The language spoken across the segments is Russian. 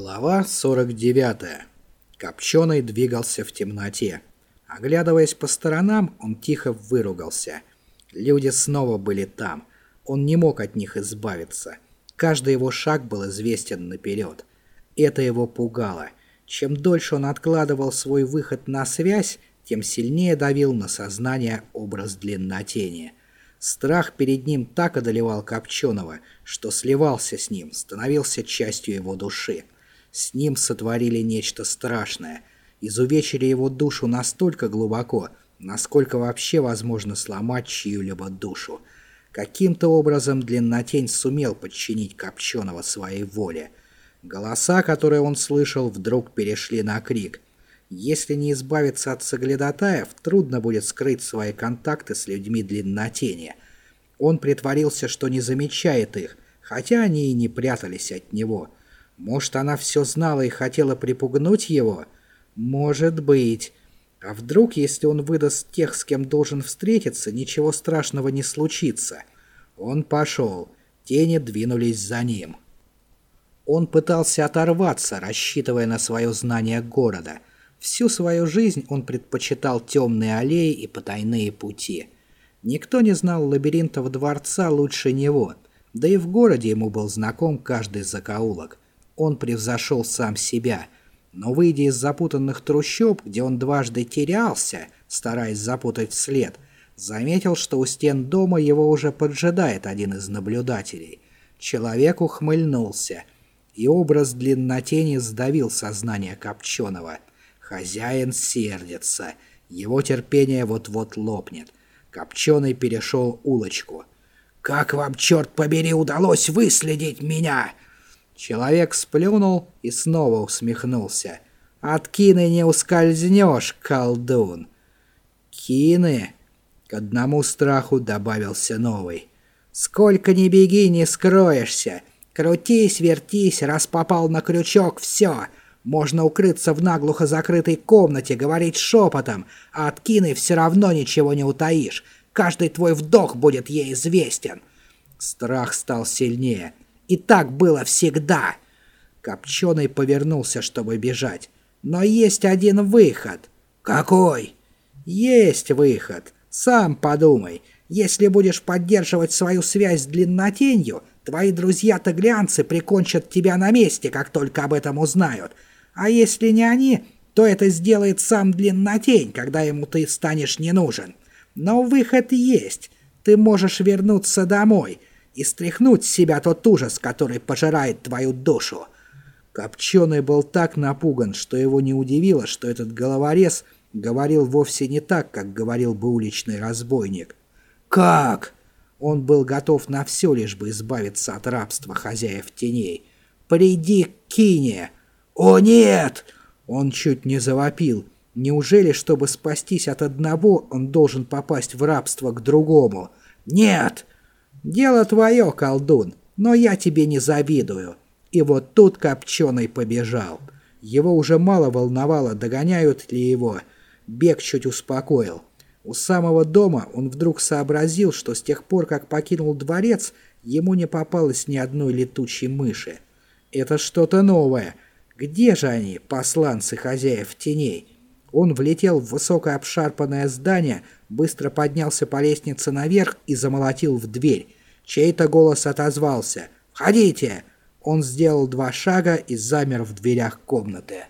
Глава 49. Копченый двигался в темноте. Оглядываясь по сторонам, он тихо выругался. Люди снова были там. Он не мог от них избавиться. Каждый его шаг был известен наперед. Это его пугало. Чем дольше он откладывал свой выход на связь, тем сильнее давил на сознание образ длиннотения. Страх перед ним так одолевал Копченого, что сливался с ним, становился частью его души. С ним сотворили нечто страшное. Изувечили его душу настолько глубоко, насколько вообще возможно сломать чью-либо душу. Каким-то образом Длиннотень сумел подчинить Копченого своей воле. Голоса, которые он слышал, вдруг перешли на крик. Если не избавиться от соглядатаев, трудно будет скрыть свои контакты с людьми Длиннотения. Он притворился, что не замечает их, хотя они и не прятались от него – может, она все знала и хотела припугнуть его? Может быть. А вдруг, если он выдаст тех, с кем должен встретиться, ничего страшного не случится? Он пошел. Тени двинулись за ним. Он пытался оторваться, рассчитывая на свое знание города. Всю свою жизнь он предпочитал темные аллеи и потайные пути. Никто не знал лабиринтов дворца лучше него, да и в городе ему был знаком каждый закоулок он превзошел сам себя. Но выйдя из запутанных трущоб, где он дважды терялся, стараясь запутать след, заметил, что у стен дома его уже поджидает один из наблюдателей. Человек ухмыльнулся, и образ длиннотени сдавил сознание Копченого. Хозяин сердится, его терпение вот-вот лопнет. Копченый перешел улочку. «Как вам, черт побери, удалось выследить меня?» Человек сплюнул и снова усмехнулся. «От кины не ускользнешь, колдун!» «Кины?» К одному страху добавился новый. «Сколько ни беги, не скроешься! Крутись, вертись, раз попал на крючок, все!» Можно укрыться в наглухо закрытой комнате, говорить шепотом, а от Кины все равно ничего не утаишь. Каждый твой вдох будет ей известен. Страх стал сильнее. И так было всегда. Копченый повернулся, чтобы бежать. Но есть один выход. Какой? Есть выход. Сам подумай. Если будешь поддерживать свою связь с длиннотенью, твои друзья-таглианцы прикончат тебя на месте, как только об этом узнают. А если не они, то это сделает сам длиннотень, когда ему ты станешь не нужен. Но выход есть. Ты можешь вернуться домой и стряхнуть с себя тот ужас, который пожирает твою душу. Копченый был так напуган, что его не удивило, что этот головорез говорил вовсе не так, как говорил бы уличный разбойник. «Как?» Он был готов на все, лишь бы избавиться от рабства хозяев теней. «Приди к Кине!» «О, нет!» Он чуть не завопил. Неужели, чтобы спастись от одного, он должен попасть в рабство к другому? «Нет!» «Дело твое, колдун, но я тебе не завидую». И вот тут Копченый побежал. Его уже мало волновало, догоняют ли его. Бег чуть успокоил. У самого дома он вдруг сообразил, что с тех пор, как покинул дворец, ему не попалось ни одной летучей мыши. Это что-то новое. Где же они, посланцы хозяев теней? Он влетел в высокое обшарпанное здание, быстро поднялся по лестнице наверх и замолотил в дверь. Чей-то голос отозвался «Входите!» Он сделал два шага и замер в дверях комнаты.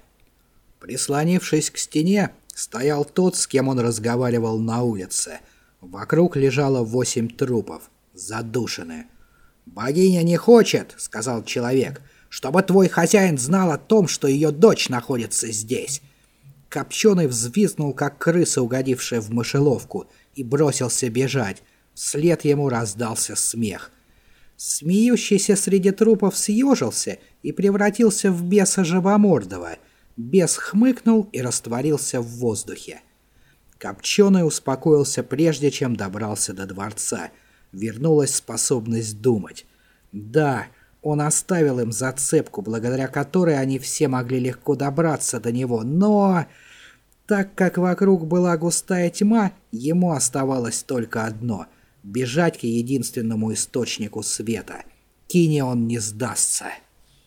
Прислонившись к стене, стоял тот, с кем он разговаривал на улице. Вокруг лежало восемь трупов, задушены. «Богиня не хочет», — сказал человек, — «чтобы твой хозяин знал о том, что ее дочь находится здесь». Копченый взвизнул, как крыса, угодившая в мышеловку, и бросился бежать. Вслед ему раздался смех. Смеющийся среди трупов съежился и превратился в беса Жабомордова. Бес хмыкнул и растворился в воздухе. Копченый успокоился прежде, чем добрался до дворца. Вернулась способность думать. Да, он оставил им зацепку, благодаря которой они все могли легко добраться до него, но... Так как вокруг была густая тьма, ему оставалось только одно — бежать к единственному источнику света. Кине он не сдастся.